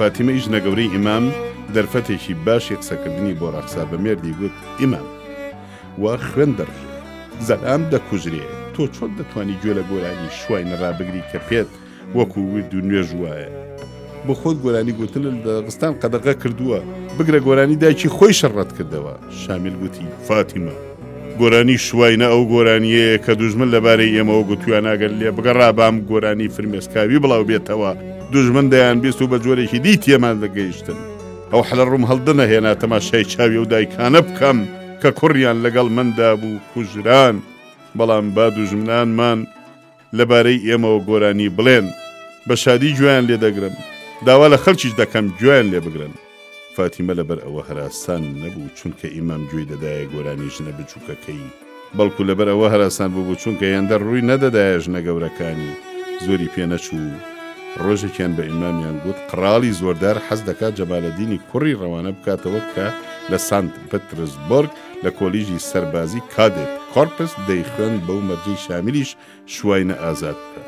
فاتیمەی ژنە گەورەی ئیمام دەرفەتێکی باشی قسەکردنی بۆ ڕەخسا بە مێردی گوت، ئیمام. و خوێن دەڕژێ زەلام دەکوژرێ تۆ چۆن دەتوانی گوێ لە گۆرانی شوای نەرا بگری کە پێت وەکو ورد و نوێژ وایە بۆ خۆت گۆرانی گوتن لە دەغستان قەدەغە کردووە بگرە گۆرانی دایکی خۆی شەڕەت کردەوە شامیل گوتی فاتیمە گۆرانی شوواینە ئەو گۆرانیەیە کە دوژمن لەبارەی ئێمەوە گوتویانناگەر لێ بگەڕا بام گۆرانی فرمێسکاوی بڵاو بێتەوە دوژمن دەیان بیست و بە جۆرێکی دی تێمان دەگەیشتن ئەو حەلە ڕووم هەڵدنە هێنا تەماشای چاوی و دایکانە بکەم کە کوڕیان لەگەڵ مندا بوو کوژران، بەڵام با دوژمنانمان لەبارەی ئێمەوە گۆرانی بڵێن، بە شادی گوێیان لێ دەگرم، داوا لە خەڵکیش دەکەم گوێیان لێ بگرن. فاتیمە لەبەر ئەوە هەراسان نەبوو چونکە ئیمام گوێی دەدایە گۆرانی ژنە بچووکەکەی، بەڵکو لەبەر ئەوە هەراسان ببوو چونکە هێندە ڕووی نەدەدایە ژنە گەورەکانی، زۆری پێ نەچوو ڕۆژێکیان بە ئیمامیان گوت قڕاڵی زۆردار حەز دەکات جەمالەدینی کوڕی ڕەوانە بکاتەوە کە لە سانت. پترسبۆرگ لە کۆلیژی سەربازی کادێت کۆرپس دەیخوێند بەو مەرجەی شامیلیش شوواینە ئازاد بکا.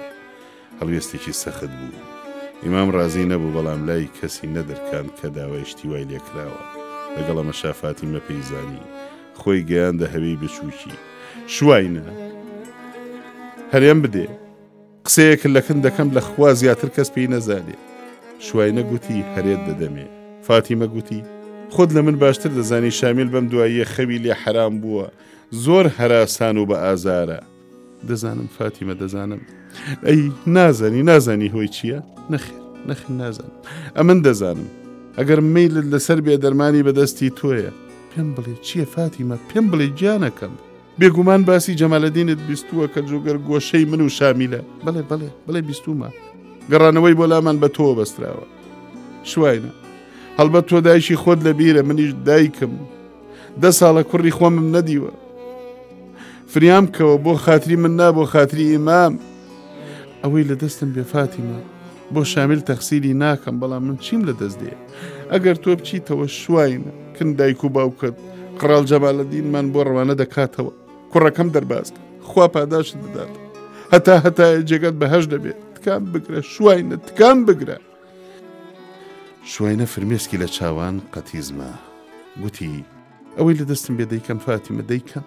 هەڵوێستێکی سەخت بوو. ئیمام ڕازی نەبوو بەڵام لای کەسی نەدرکاند کە داوای شتی وای لێ کراوە. لەگەڵ ئەمەشا فاتیمە پێی زانی. خۆی گەیاندە هەوێی بچووکی. شوواینە هەرێم بدێ. قسەیەک لەکن دەکەم لە خوا زیاتر کەس پێی نەزانێ. شواینە گوتی هەرێت دەدەمێ. فاتیمە گوتی خۆت لە من باشتر دەزانی شامیل بەم دواییە خەوی لێ حەرام بووە. زۆر هەراسان و بە ئازارە. دەزانم فاتیمە دەزانم. ئەی نازانی نازانی هۆی چییە؟ نەخێر نەخێر نازانم. ئەمن دەزانم. ئەگەر میلت لەسەر بێ دەرمانی بەدەستی تۆیە. پێم بڵێ چییە فاتیمە پێم بڵێ گیانەکەم. بێگومان باسی جەمالەدینت بیستووە کە جوگەر گۆشەی من و شامیلە بڵێ بڵێ بڵێ بیستومە گەڕانەوەی بۆ لامان بە تۆ بەستراوە شوینە هەڵبەت تۆ دایشی خۆت لە بیرە منیش دایکم دە ساڵە کوڕی خۆمم نەدیوە فریام کەەوە بۆ خاتری من نا بۆ خاتری ئیمام ئەوەی لە دەستم بێفاتیمە بۆ شامیل تەخسیری ناکەم بەڵام من چیم لە دەست دێ ئەگەر تۆ بچیتەوە شوینە کن دایک و باوکت قڕال جەمالە دینمان بۆ ڕەوانە دەکاتەوە کوڕەکەم دەرباز خوا پاداشت بدات هەتا هەتا جێگەت بەهش دەبێت تکام بگرە شوینە تکام بگرە شوینە فرمێسکی لە چاوان قەتیزما گوتی ئەوەی لە دەستم بێ دەیکەم فاتیمە دەیکەم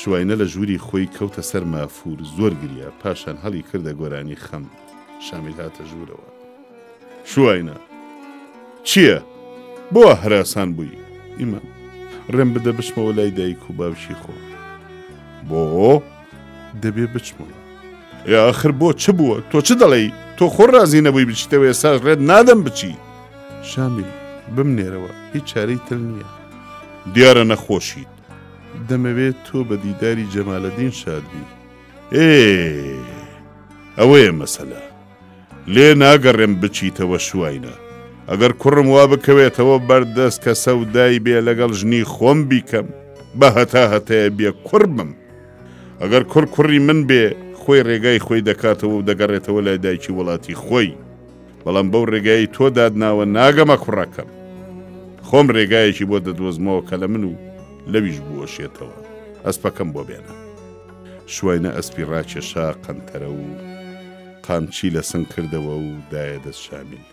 سوینە لە ژووری خۆی کەوتە سەر مافوور زۆر گریا پاشان هەڵی کردە گۆرانی خەم شامیل هاتە ژوورەوە سوینە چییە؟ بۆ هەراسان بووی ئیمە ڕێم بدە بچمەوە لای دایک و باوکی خۆ بۆ دەبێ بچمەوە یاخر بۆ چ بووە تۆ چ دەڵێی تۆ خۆ ڕازی نەبووی بچیتەوە ساش ڕێت نادەم بچی شامیل بمنێرەوە هیچ چارەی تر نییە دیارە نەخۆشیت دەمەوێت تۆ بە دیداری جەمالەدین شاد بی. ئێ ئەوەیە مەسەلە. لێ ناگەڕێم بچیتەوە شوواینە. ئەگەر کوڕم وا بکەوێتەوە بەر دەست کە سەودای بێ لەگەڵ ژنی خۆم بیکەم، بە هەتا هەتایە بێ کوڕ بم. ئەگەر کوڕ کوڕی من بێ، خۆی ڕێگای خۆی دەکاتەوە و دەگەڕێتەوە لای دایکی وڵاتی خۆی. بەڵام بەو ڕێگایی تۆ دادناوە ناگەمە کوڕەکەم خۆم ڕێگایەکی بۆ دەدۆزمەوە کە لە من و لەویش بوەشێتەوە ئەسپەکەم بۆ بێنە شوینە ئەسپی ڕاکێشا قەنتەرە و قامچی لە سنگ کردەوە و دایە دەست شامیل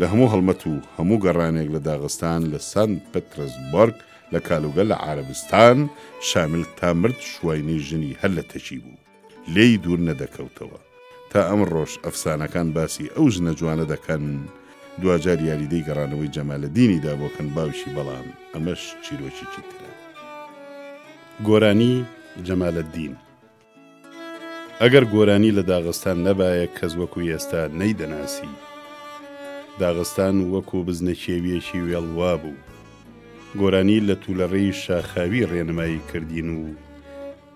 لە هەموو هەڵمەت و هەموو گەڕانێک لە داغستان لە سان پترسبۆرگ لە کالوگە لە عربستان شامیل تا مرد شوینی ژنی هەر لە تەکی بوو لێی دوور نەدەکەوتەوە. تا ئەمڕۆش ئەفسانەکان باسی ئەو ژنە جوانە دەکەن، دواجار یاریدەی گەڕانەوەی جەمالەدینی دا بۆ کەن باوکی بەڵام ئەمەش چیرۆکێکی ترە. گۆرانی، جەمالەدین. ئەگەر گۆرانی لە داغستان نەبایە کەس وەکو ئێستا نەیدەناسی. داغستان وەکو بزنە کێویەکی وێڵ وابوو. گۆرانی لە تولەڕێی شاخاوی ڕێنمایی کردین و،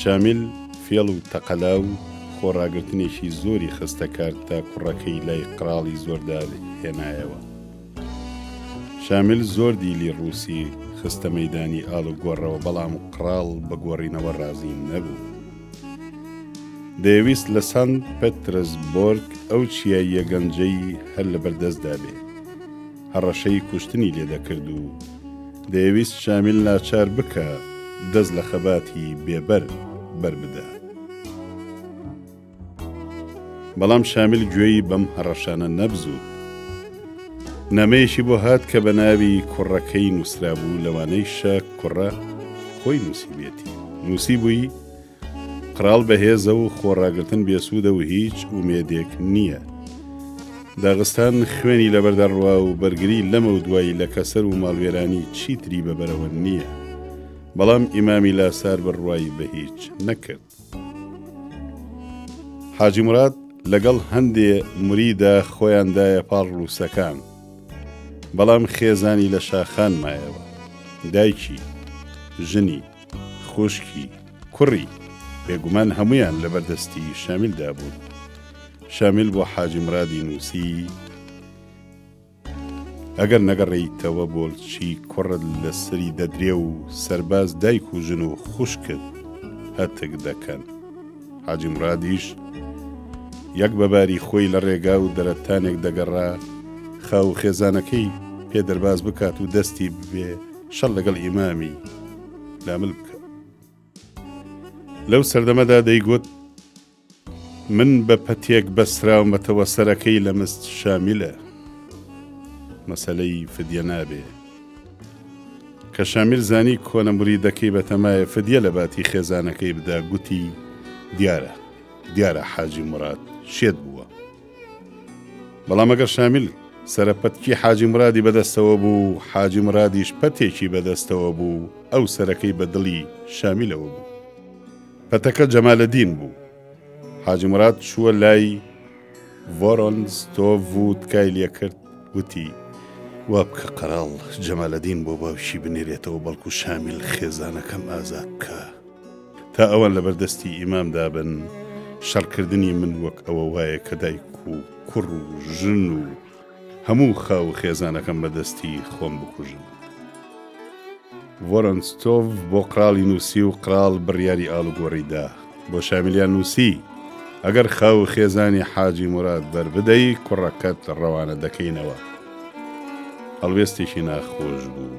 شامیل فێڵ و تەقەلا و خۆڕاگرتنێکی زۆری خستە کار تا کوڕەکەی لای قراڵی زۆردا هێنایەوە. شامیل زۆر دیلی ڕووسی خستە مەدانی ئاڵ و گۆڕەوە بەڵام قراڵ بە گۆڕینەوە ڕازی نەبوو. دەیویست لە سان پترسبۆرگ ئەو چیاییە گەنجەی هەر لەبەردەستدا بێ. هەڕەشەی کوشتنی لێ دەکرد و دەیەویست شامیل ناچار بکا دەست لە خەباتی بێبەر بەربدا. بەڵام شامیل گوێی بەم هەڕەشانە نەبزود. نامەیەکی بۆ هات کە بە ناوی کوڕەکەی نووسرابوو لەوانەیشە کوڕە خۆی نووسیبێتی. نووسیبووی، قراڵ بەهێزە و خۆڕاگرتن بێسوودە و هیچ ئومێدێک نییە. داغستان خوێنی لەبەردەڕوا و بەرگری لەمە و دوایی لە کەسەر و ماڵوێرانی چیتری بەبەرەوە نییە. بەڵام ئیمامی لاسار بڕوای بە هیچ نەکرد. حاجی مراد لەگەڵ هەندێ مریدا خۆیان دایە پاڵ ڕووسەکان بەڵام خێزانی لە شاخان مایەوە دایکی ژنی خوشکی، کوڕی، بێگومان هەموویان لەبەر دەستی شامیلدا بوون. شامیل بۆ حاجی مرادی نووسی، ئەگەر نەگەڕێیتەوە بۆلچی کوڕت لە سەری دەدرێ و سەرباز دایک و ژن و خوشکت هەتک دەکەن حاجی مرادیش یەک بەباری خۆی لە ڕێگا و دەرەتانێک دەگەڕا خاو خێزانەکەی پێ دەرباز بکات و دەستی بێ شەر لەگەڵ ئیمامی لامل بکە لەو سەردەمەدا دەیگوت من بە پەتێک بەسراومەتەوە سەرەکەی لە مست شامیلە مەسلەی فدیە نابێ کە شامیل زانی کۆنە مریدەکەی بەتەمایە فدیە لە باتی خێزانەکەی بدا گوتی دیارە دیارە حاجی مراد شێت بووە بەڵام ئەگەر شامیل سەرە پەتکی حاجی مرادی بەدەستەوە بوو و حاجی مرادیش پەتێکی بەدەستەوە بوو ئەو سەرەکەی بە دڵی شامیلەوە بوو پەتەکە جەمالەدین بوو حاجی مراد چووە لای ڤۆرۆنز تۆ ووت کای لێ کرد وتی وا بکە قەراڵ جەمالەدین بۆ باوکی بنێرێتەوە بەڵکو شامیل خێزانەکەم ئازاد بکە. تا ئەوان لەبەر دەستی ئیمام دابن شەڕکردنی من وەک ئەوە وایە کە دایک و کوڕ و ژن و هەموو خاو خێزانەکەم بەدەستی خۆم بکوژن. ڤۆرۆنستۆڤ بۆ قراڵی نووسی و قراڵ بڕیاری ئاڵوگۆڕی دا. بۆ شامیلیان نووسی، ئەگەر خاو خێزانی حاجی موراد بەربدەی کوڕەکەت ڕەوانە دەکەینەوە. هەڵوێستێکی ناخۆش بوو.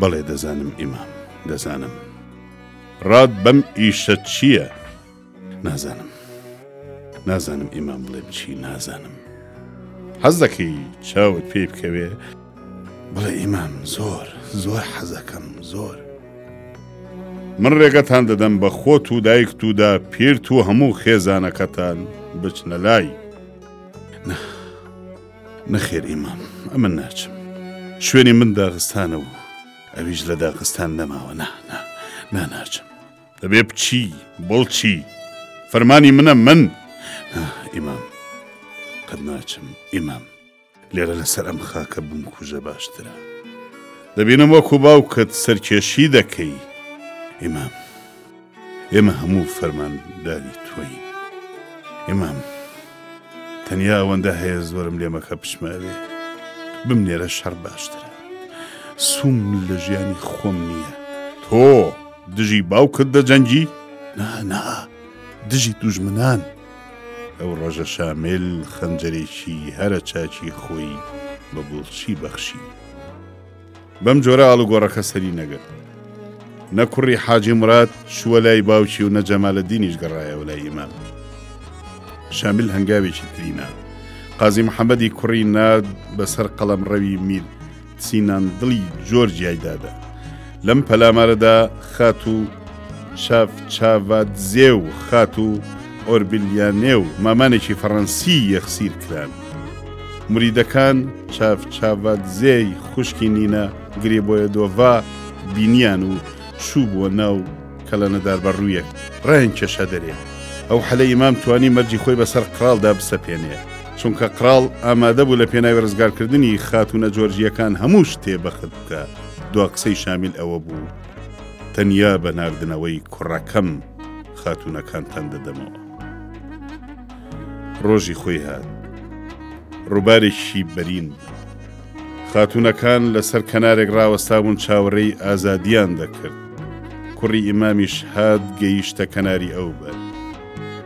بەڵێ دەزانم ئیمام دەزانم. ڕات بەم ئیشە چییە؟ نازانم نازانم ئیمام بڵێم چی نازانم. حەز دەکەی چاوت پێی بکەوێ؟ بڵێ ئیمام زۆر زۆر حەزەکەم زۆر. من ڕێگەتان دەدەم بە خۆت و دایکت ودا پیرت و هەموو خێزانەکەتان بچنە لای. نە. نەخێر ئیمام، ئەمن ناچم. شوێنی من داغستانە و ئەویش لە داغستان نەماوە، نا، نا، نا، ناچم. دەبێ بچی، بڵچی. فەرمانی منە، من. نا، ئیمام، قەت ناچم، ئیمام. لێرە لەسەر ئەم خاکە بمکوژە باشترە. دەبینم وەکوو باوکت سەرکێشی دەکەی، ئیمام. ئێمە هەموو فەرمانداری تۆین. ئیمام، تەنیا ئەوەندە هەیە زۆرم لێ مەکە بچمەوێ. بمنێرە شەڕ باشترە. سووم لە ژیانی خۆم نییە. تۆ دژی باوکت دەجەنگی؟ نا نا، دژی دوژمنان. ئەو ڕۆژە شامیل خەنجەرێکی هەرە چاکی خۆی بە گوڵچی بەخشی. بەم جۆرە ئاڵوگۆڕەکە سەری نەگرت. نە کوڕی حاجی مراد چووە لای باوکی و نە جەمالەدینیش گەڕایەوە لای ئیمام. شامیل هەنگاوێکی ترینا. قازی محەممەدی کوڕی نارد بەسەر قەڵەمڕەوی میر سینان دڵی جۆرجیای دادا. لەم پەلامارەدا خات و شاف چاڤات زێ و خات و ئۆربلیانێ و مامانێکی فەڕەنسی یەخسیر کران. مریدەکان چاڤچاڤادزێی خوشکی نینە گرێبۆیەدۆڤا بینیان و چوو بووە ناو کەلەنەدار بە ڕوویەک ڕێن کێشە دەرێ ئەو حەلە ئیمام توانی مەرجی خۆی بەسەر قراڵدا بسەپێنێ چونکە قراڵ ئامادە بوو لە پێناوی ڕزگارکردنی خاتونە جۆرجیەکان هەموو شتێ بەخت بکە دوا قسەی شامیل ئەوە بوو تەنیا بە ناردنەوەی کوڕەکەم خاتونەکان تەندەدەمەوە. ڕۆژی خۆی هات ڕووبارێکی بەرین خاتونەکان لەسەر کەنارێک ڕاوەستابوون چاوەڕێی ئازادیان دەکرد کوڕی ئیمامیش هات گەیشتە کەناری ئەو بەر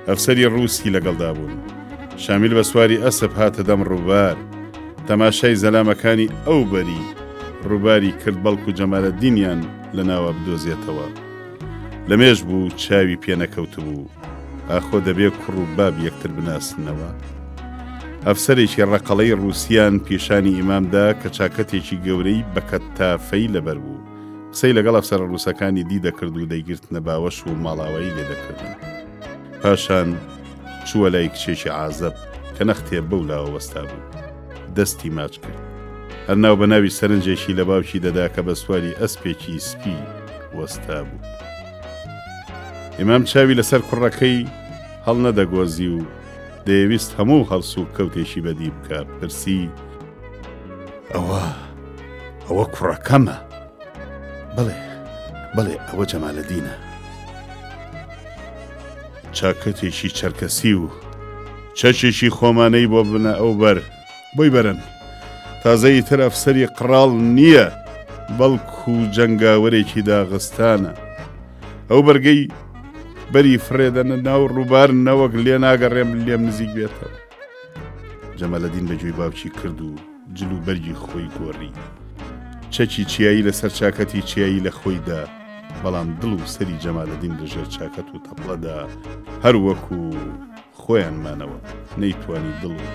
ئەفسەری ڕووسی لەگەڵدا بوون شامیل بە سواری ئەسب هاتە دەم ڕووبار تەماشای زەلامەکانی ئەو بەری ڕووباری کرد بەڵکو جەمالە دینیان لە ناوە بدۆزێتەوە. لە مێژ بوو چاوی پێنەکەوتبوو ئاخۆ دەبێ کوڕ و باب یەکتر بناسنەوە ئەفسەرێکی ڕەقەڵەی ڕوسیان پیشانی ئیمامدا کە چاکەتێکی گەورەی بەکەت تافەی لەبەر بوو قسەی لەگەڵ ئەفسەرە ڕووسەکانی دی دەکرد و دەیگرتنە باوەش و ماڵاوایی لێ دەکردن پاشان چووە لای کچێکی عازب کە نەختێ بەو لاوە وەستا بوو دەستی ماچ کرد هەرناو بە ناوی سەرنجێکی لە باوکی دەدا کە بە سواری ئەسپێکی سپی وەستا بوو. ئیمام چاوی لەسەر کوڕەکەی هەڵنەدەگۆزی و دەیەویست هەموو هەڵسوو کەوتێکی بەدی بکە پرسی ئەوە ئەوە کوڕەکەمە بڵێ بڵێ ئەوە جەمالە دینە چاکەتێکی چەرکەسی و چەشێکی خۆمانەی بۆ بنە ئەو بەر بۆی بەرن تازە ئیتر ئەفسەری قڕاڵ نییە بەڵکو جەنگاوەرێکی داغستانە ئەو بەرگەی بەری فرێدەنە ناو ڕووبار نەوەک لێ ناگەڕێم لێم نزیک بێتەوە جەمەلەدین بە گوێی باوکی کرد و جل و بەرگی خۆی گۆڕی چەکی چیایی لەسەر چاکەتی چیایی لە خۆیدا بەڵام دڵ و سەری جەمالەدین لەژێر چاکەت و تەپڵەدا هەروەکو خۆیان مانەوە نەیتوانی دڵ و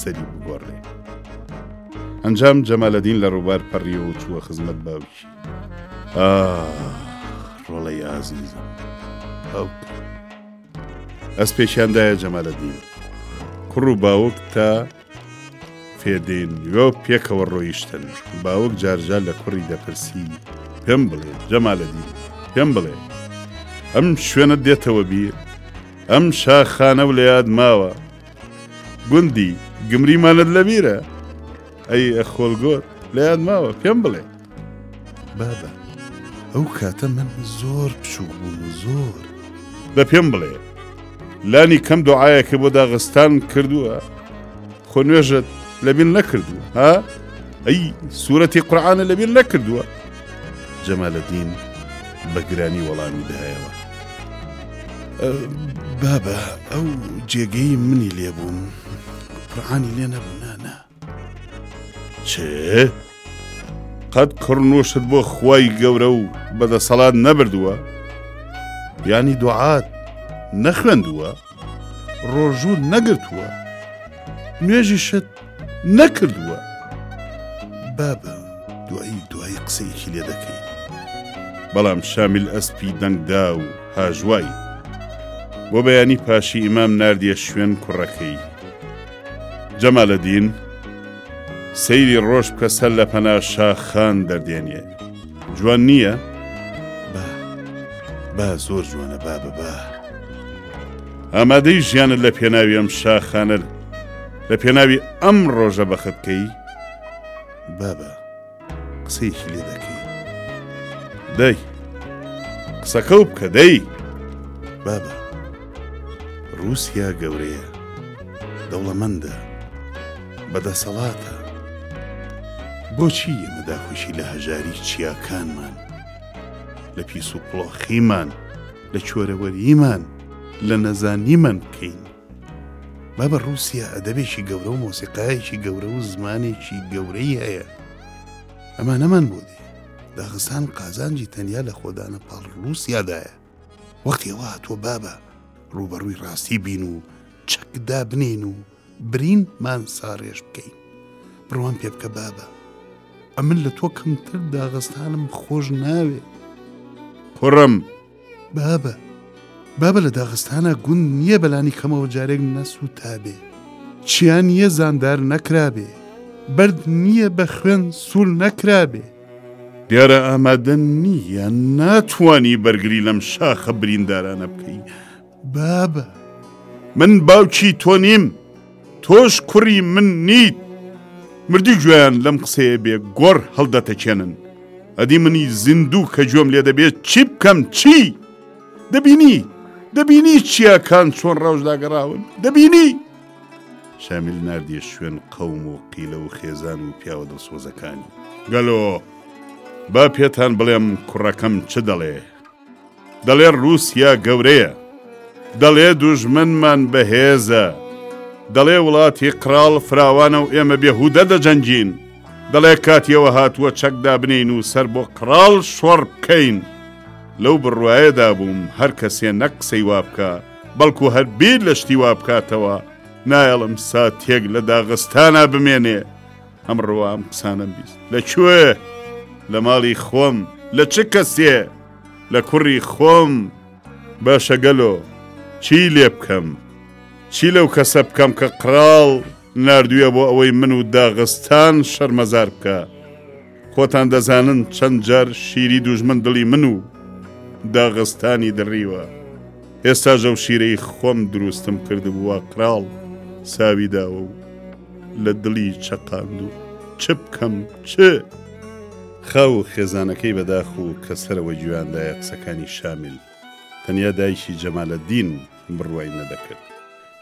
سەری بگۆڕێ ئەنجام جەمالەدین لە ڕووبار پەڕیەوە چووە خزمەت باوکی ڕۆڵەی ئازیزە ئەس پێشیاندایە جەمالەدین کوڕ و باوک تا فێدەین وێ پێکەوە ڕۆیشتن باوک جارجار لە کوڕی دەپرسی پێم بڵێ جەمالە دی پێم بڵێ ئەم شوێنە دێتەوە بیر ئەم شاخانە و لە یاد ماوە گوندی گمریمانت لەبیرە ئەی ئەخۆلگۆت لە یاد ماوە پێم بڵێ بابە ئەو کاتە من زۆر بچوو بووم و زۆر دە پێم بڵێ لانی کەم دوعاەکە بۆ داغستان کردووە خۆ نوێژت لەبیل نەکردووە ها ئەی سوورەتی قورآانە لەبیل نەکردووە جەمالەدین بە گرانی وەڵامی دایەوە بابە ئەو جێگەی منی لێبووم قڕانی لێ نەبوونانە چ؟ قەت کڕنوشت بۆ خوای گەورە و بەدەسەڵات نەبردووە؟ ینی دوعات نەخوێندووە؟ ڕۆژوو نەگرتووە؟ نوێژی شت نەکردووە؟ بابە دوایی دوایی قسەیەکی لێ دەکەی. بەڵام شامیل ئەسپی دەنگدا و هاژوایی. بۆ بەیانی پاشی ئیمام نردە شوێن کوڕەکەی. جەمالەدین سەیری ڕۆژ بکە سەر لە پەنا شاخان دەردێنێ جوان نییە؟ با با زۆر جوانە با بە با ئامادەی ژیانت لە پێناوی ئەم شاخانە لە پێناوی ئەم ڕۆژە بەخت بکەی بابە قسەیەکی لێ دەکەی دەی قسەکە و بکە دەی بابە رووسیا گەورەیە دەوڵەمەندە بەدەسەڵاتە بۆچی مەداخۆشی لە هەژاری چیاکانمان لە پیس و قڵۆخیمان لە چۆرەوەریمان لە نەزانیمان بکەین بابە ڕووسیا ئەدەبێکی گەورە و مۆسیقایەکی گەورە و زمانێکی گەورەی هەیە ئەمە نەمان بۆ دێ داغستان قازانجی تەنیا لە خۆدانە پاڵ ڕووسیادایە وەختیەوە تۆ بابە ڕوبەڕووی ڕاستی بین و چەکدا بنین و برینمان ساڕێژ بکەین بڕوان پێ بکە بابە ئەمن لە تۆ کەمتر داغستانم خۆش ناوێ کوڕم بابە بابە لە داغستانە گوند نییە بەلانی کەمەوە جارێک نەسووتابێ چیا نییە زاندار نەکرابێ بەرد نییە بە خوێن سوول نەکرابێ دیارە ئامادە نییە ناتوانی بەرگری لەم شاخە بریندارانە بکەی بابە. من باوکی تۆ نیم، تۆش کوڕی من نیت. مردووی گوێیان لەم قسەیە بێ گۆڕ هەڵدەتەکێنن. ئەدی منی زیندوو کە گوێم لێ دەبێت چی بکەم چی؟ دەبینی، دەبینی چیاکان چۆن ڕەوش داگەڕاون؟ دەبینی؟ شامیل ناردیە شوێن قەوم و قیلە و خێزان و پیاوە دڵسۆزەکانی. گەلۆ! با پێتان بڵێم کوڕەکەم چ دەڵێ؟ دەڵێ ڕووسیا گەورەیە. دەڵێ دوژمنمان بەهێزە. دەڵێ وڵاتی قڕاڵ فراوانە و ئێمە بێهوودە دەجەنگین. دەڵێ کاتی ئەوە هاتووە چەک دابنێین و سەر بۆ قڕاڵ شۆڕ بکەین. لەو بڕوایەدا بووم هەر کەسێ نەک قسەی وا بکا، بەڵکوو هەر بیر لە شتی وا بکاتەوە، نایەڵم ساتێک لە داغستانا بمێنێ. ئەمڕۆ ئەم قسانەم بیست. لە کوێ؟ لە ماڵی خۆم. لە چ کەسێ؟ لە کوڕی خۆم. باشە گەلۆ چیی لێ بکەم؟ چی لەو کەسە بکەم کە قڕاڵ ناردوویە بۆ ئەوەی من و داغستان شەرمەزار بکا؟ خۆتان دەزانن چەند جار شیری دوژمن دڵی من و داغستانی دڕیوە. ئێستاش ئەو شیرەی خۆم درووستم کردبووە قڕاڵ ساوی داوە و. لە دڵی چەقاند و چ بکەم چ؟ خاو و خێزانەکەی بەداخ و کە سەرەوە گوێیاندایە قسەکانی شامیل، تەنیا دایکی جەمالەدین بڕوای نەدەکرد.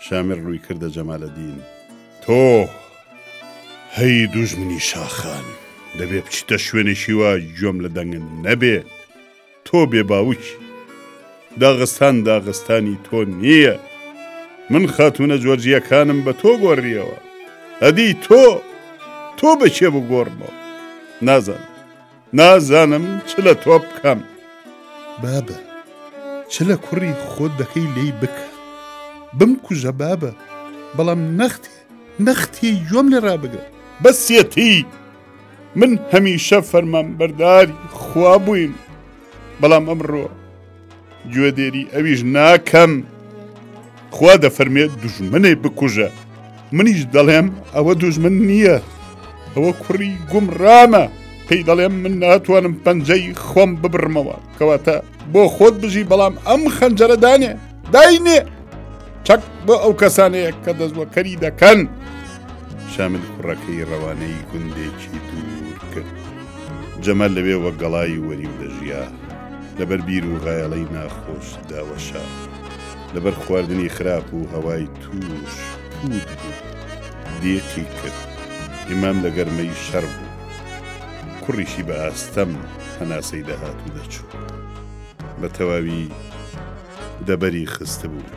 شامیل ڕووی کردە جەمالەدین، تۆ هەی دوژمنی شاخان، دەبێ بچیتە شوێنێکی وا گوێم لە دەنگت نەبێ. تۆ بێ باوکی. داغستان داغستانی تۆ نییە. من خاتوونە جۆرجییەکانم بە تۆ گۆڕییەوە. ئەدی تۆ؟ تۆ بە کێ بگۆڕمەوە؟ نازانم. نازانم چ لە تۆ بکەم. بابە، چ لە کوڕی خۆت دەکەی لێی بکە. بمکوژە بابە، بەڵام نەختێ، نەختێ گوێم لێ ڕابگرە. بەسیەتی! من هەمیشە فەرمان بەرداری خوا بووین بەڵام ئەمڕۆ گوێدێری ئەویش ناکەم خوا دەفەرمێت دوژمنێ بکوژە منیش دەڵێم ئەوە دوژمن نییە ئەوە کوڕی گومڕامە پێی دەڵێم من ناتوانم پەنجەی خۆم ببڕمەوە کەواتە بۆ خۆت بژی بەڵام ئەم خەنجەرە دانێ داینێ چەک بۆ ئەو کەسانەیە کە دەستوەکەری دەکەن شامل کوڕەکەی ڕەوانەی گوندێکی دوور کرد جەمە لەوێ وە گەڵای وەری و دەژیا لەبەر بیر و غایەڵەی ناخۆش داوەشە لەبەر خواردنی خراپ و هەوای توش دێکی کرد ئیمام لە گەرمەی شەڕ بوو کوڕیشی بە ئاستەم هەناسەی دەهات و دەچوو. بە تەواوی دەبەری خستبوو.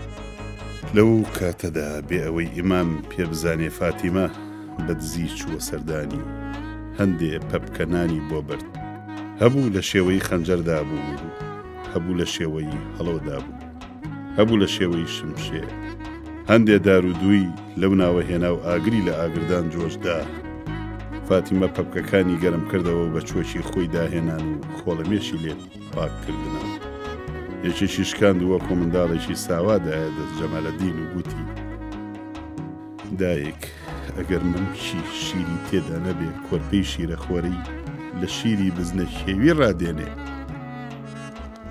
لەو کاتەدا بێ ئەوەی ئیمام پێ بزانێ فاتیمە بە دزی چووە سەردانی و هەندێ پەپکە نانی بۆ برد. هەبوو لە شێوەی خەنجەردا بوو و هەبوو لە شێوەی هەڵۆدا بوو. هەبوو لە شێوەی شمشێر هەندێ دارودووی لەو ناوە هێنا و ئاگری لە ئاگردان جۆشدا فاتیمە پەپکەکانی گەرم کردەوە بە چۆکی خۆی داهێنان و خۆڵەمێشی لێ پاککردنەوە یەکێکی شکاند وە کۆمنداڵێکی ساوادایە دەست جەمالەدین و گوتی دایک ئەگەر منشی شیری تێدا نەبێ کۆرپەی شیرەخۆری لە شیری بزنە شێوی ڕادێنێ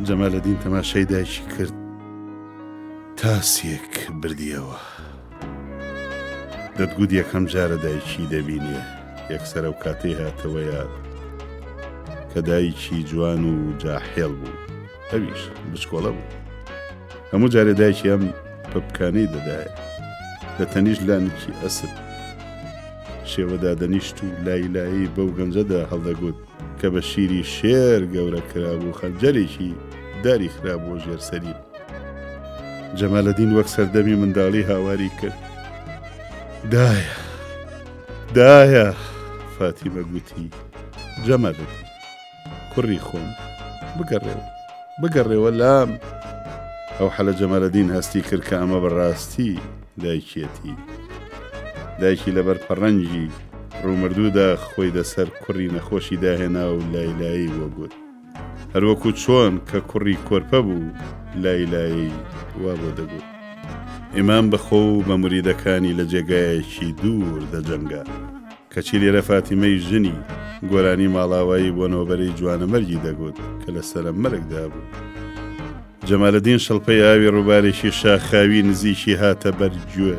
جەمالەدین تەماشای دایکی کرد تاسێک بردیەوە دەتگوت یەکەم جارە دایکی دەبینێ یەکسەر و کاتەی هاتەوە یاد کە دایکی جوان و جاحێڵ بوو ئەویش بچکۆڵە بوو هەموو جارێ دایکی ئەم پپکانەی دەدایە لە تەنیش لانکی ئەسب شێوەدا دەنیشت و لایلایی بەو گەنجەدا هەڵدەگوت کە بە شیری شێر گەورە کرابوو خەنجەرێکی داری خرابوو ژێر سەری جەمالەدین وەک سەردەمی منداڵی هاواری کرد دایە دایە فاتیمە گوتی جەمالەدین کوڕی خۆم بگەڕێەوە بگەڕێەوە لام ئەو حەلە جەمالەدین هەستی کرد کە ئەمە بەڕاستی دایکیەتی. دایکی لەبەر پەڕەنگی ڕوومردوودا خۆی دەسەر کوڕی نەخۆشی داهێنا و لایلایی بۆ گوت. هەروەکو چۆن کە کوڕی کۆرپە بوو لایلایی وا بۆ دەگوت. ئیمام بە خۆ و بە موریدەکانی لە جێگایەکی دوور دەجەنگا. کەچی لێرە فاتیمەی ژنی، گۆرانی ماڵاوایی بۆ نۆبەرەی جوانەمەرگی دەگوت کە لە سەرە مەرگدا بوو. جەمالەدین شڵپەی ئاوی ڕووبارێکی شاخاوی نزیکی هاتە بەر گوێ.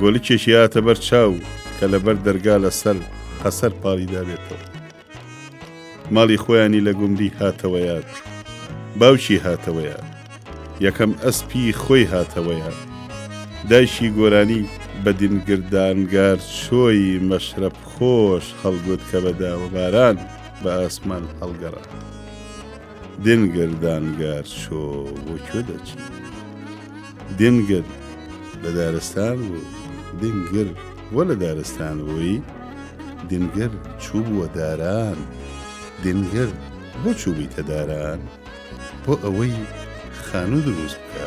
گۆلکێکی هاتە بەر چاو کە لەبەر دەرگا لەسەر قەسەر پاڵی دابێتەوە. ماڵی خۆیانی لە گومری هاتەوە یاد. باوکی هاتەوە یاد. یەکەم ئەسپی خۆی هاتەوە یاد. دایکی گۆرانی بە دینگردانگار چۆی مەشرەب خۆش هەڵگوت کە بە داوە باران بە ئاسمان هەڵگەڕا. دێنگەر دانگار چۆ بۆ کوێ دەچی دێنگەر لە دارستان بوو دێنگر وە لە دارستان بووی دێنگەر چوو بووە داران دێنگەر بۆ چوبیتە داران بۆ ئەوەی خانوو دروست بکە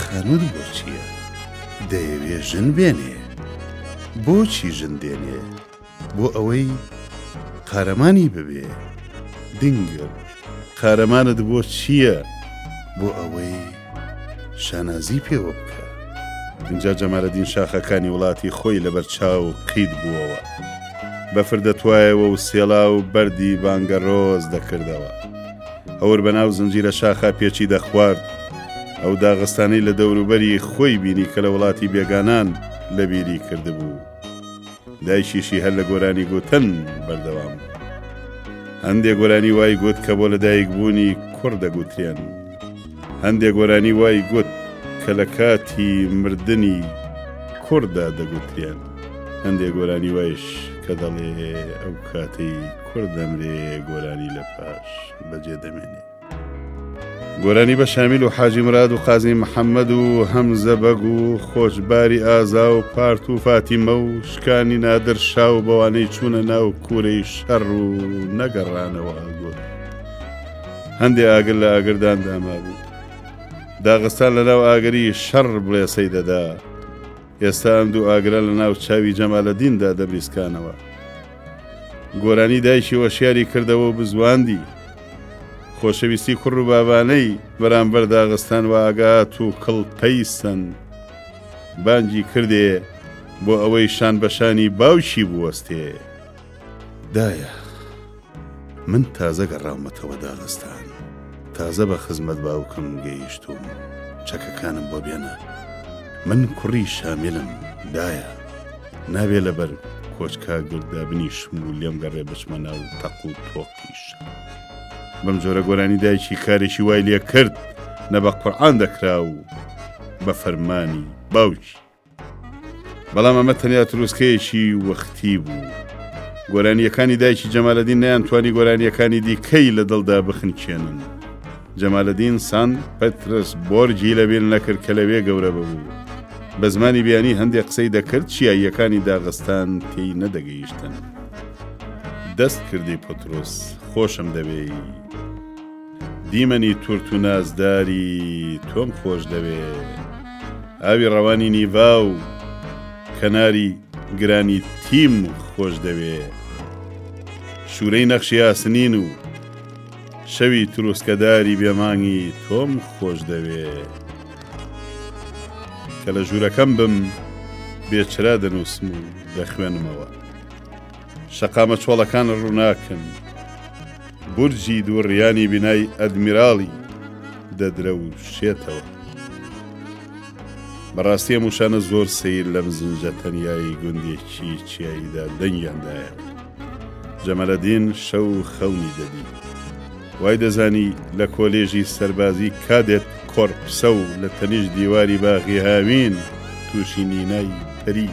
خانوو بۆ چییە دەیەوێ ژن بێنێ بۆچی ژن دێنێ بۆ ئەوەی قارەمانی ببێ دینگە قارەمانت بۆ چییە بۆ ئەوەی شانازی پێوە بکە اینجا جەمارەدین شاخەکانی وڵاتی خۆی لەبەر چاو و قیت بووەوە بەفر دەتوایەوە و سێڵا و بەردی بانگە ڕۆز دەکردەوە هەور بەناو زنجیرە شاخە پێچی دەخوارد ئەو داغستانی لە دەوروبەری خۆی بینی کە لە وڵاتی بێگانان لەبیری کردبوو. دایکیشی هەر لە گۆرانی گوتن بەردەوام بوو. هەندێ گۆرانی وای گوت کە بۆ لەدایکبوونی کوڕ دەگوترێن. هەندێ گۆرانی وای گوت کە لە کاتی مردنی کوڕدا دەگوترێن. هەندێ گۆرانی وایش کە دەڵێ ئەو کاتەی کوڕ دەمرێ گۆرانی لە پاش بەجێ دەمێنێ. گۆرانی بە شامیل و حاجی مراد و قازی محەممەد و هەمزە بەگ و خۆشبباری ئازا و پارت و فاتیمە و شکانی نادر شا و بەوانەی چوونە ناو کوورەی شەڕ و نەگەڕانەوە ئاگۆر هەندێ ئاگر لە ئاگردان دامابوو داغستان لە ناو ئاگری شەڕ بڵێسەی دەدا ئێستا ئەم دوو ئاگرە لە ناو چاوی جەمالەدیندا دەبریسکانەوە. گۆرانی دایکی وەشیاری کردەوە و بزواندی. خۆشەویستی کوڕ و بابانەی بەرامبەر داغستان و ئاگات و کڵ پەیسەن بانگی کردێ بۆ ئەوەی شان بە شانی باوکی بوەستێ. دایە. من تازە گەڕاومەتەوە داغستان تازە بە خزمەت باوکم گەیشتوم چەکەکانم بۆ بێنە من کوڕی شامیلم دایە ناوێ لەبەر کۆچکا گرددا بنیشم و لێم گەڕێ بچمە ناو تەق و تۆقیش بەم جۆرە گۆرانی دایکی کارێکی وای لێ کرد نە بە قورآان دەکرا و بە فەرمانی باوکی بەڵام ئەمە تەنیا تروسکەیەکی وەختی بوو. گۆرانیەکانی دایکی جەمالەدین نیان توانی گۆرانیەکانی دیکەی لە دڵدا بخنکێنن. جەمالەدین سان پەترس بۆرگی لەبیر نەکرد کە لەوێ گەورە ببوو. بە زمانی بیانی هەندێک قسەی دەکرد چیاییەکانی داغستان تێی نەدەگەیشتن. دەست کردی پتروس خۆشم دەوێی. دیمەنی تورت و نازداری تۆم خۆش دەوێ ئاوی ڕەوانی نیڤا و کەناری گرانی تیم خۆش دەوێ شوورەی نەخشی یاسنین و شەوی تروسکەداری بێمانگی تۆم خۆش دەوێ کە لە ژوورەکەم بم بێ چرا دەنووسم و دەخوێنمەوە. شەقامە چۆڵەکان ڕووناکن بورجی دووڕیانی بینای ئەدمیراڵی دەدرە و شێتەوە بەڕاستیە موشانە زۆر سیر لەم زنجە تەنیایی گوندێکی چیاییدا دەنگیاندایە جەمەلەدین شەو خەونی دەبی وای دەزانی لە کۆلێژی سەربازی کادێت کۆرپسە و لە تەنیش دیواری باغی هاوین تووشی نینای پەری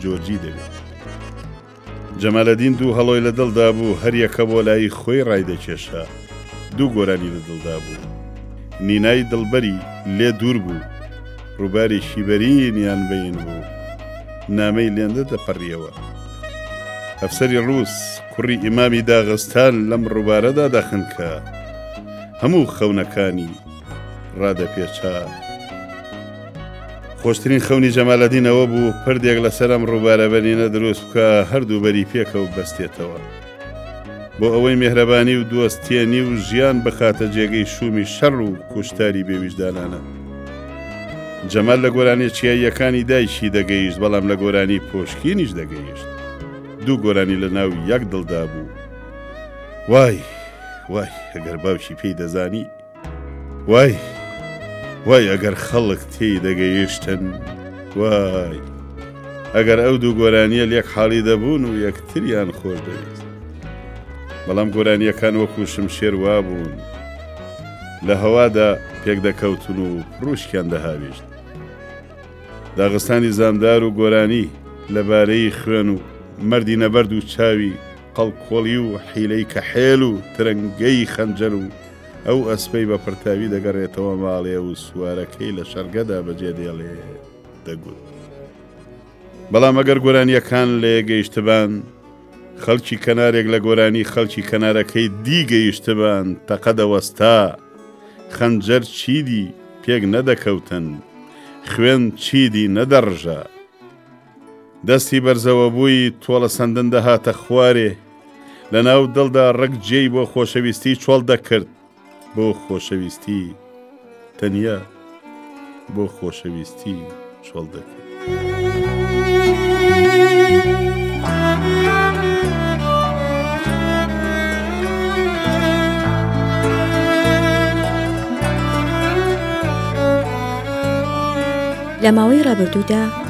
جۆرجی دەبێت جەمالەدین دوو هەڵۆی لە دڵدا بوو هەریەکە بۆ لای خۆی ڕایدەکێشا دوو گۆرانی لە دڵدا بوو نینای دڵبەری لێ دوور بوو ڕووبارێکی بەرین یان بەین بوو نامەی لێندە دەپەڕیەوە ئەفسەری ڕووس کوڕی ئیمامی داغستان لەم ڕووبارەدا دەخنکە هەموو خەونەکانی ڕادەپێچا. خۆشترین خەونی جەمالەدینەوە بوو پردێک لەسەرم ڕووبارەبەرینە دروست بکە هەردوو بەری پێکەوە بەستێتەوە. بۆ ئەوەی مێهرەبانی و دۆستێنی و ژیان بخاتە جێگەی شومی شەڕ و کوشتاری بێویژدانانە. جەمال لە گۆرانێ چیاییەکانی دایکی دەگەیشت بەڵام لە گۆرانی پۆشکینیش دەگەیشت. دوو گۆرانی لە ناو یەک دڵدا بوو. وای وای ئەگەر باوکی پێی دەزانی. وای وای ئەگەر خەڵک تێی دەگەیشتن وای ئەگەر ئەو دوو گۆرانیە لێک حاڵی دەبوون و یەکتریان خۆش دەویست بەڵام گۆرانیەکان وەکو شمشێر وابوون لە هەوادا پێک دەکەوتن و ڕوشکیان دەهاویشت داغستانی زامدار و گۆرانی لەبارەی خوێن و مردی نەبەرد و چاوی قەڵکۆڵی و حیلەی کە حێل و ترنگەی خەنجەر و ئەو ئەسپەی بە پرتاوی دەگەڕێتەوە ماڵێ و سوارەکەی لە شەرگەدا بەجێ دێڵێ دەگوت. بەڵام ئەگەر گۆرانیەکان لە گەیشتبان، خەڵکی کەنارێک لە گۆرانی خەڵکی کەنارەکەی دی گەیشتبان تەقە دەوەستا، خەنجەر چیدی پێک نەدەکەوتن، خوێن چیدی نەدەڕژا. دەستی بەرزەوەبووی تۆڵەسەندن دەهاتە خوارێ، لە ناو دڵدا ڕک جێی بۆ خۆشەویستی چۆڵ دەکرد، بۆ خۆشەویستی، تەنیا بۆ خۆشەویستی چۆڵ دەکرد. لە ماوەی ڕابردوودا،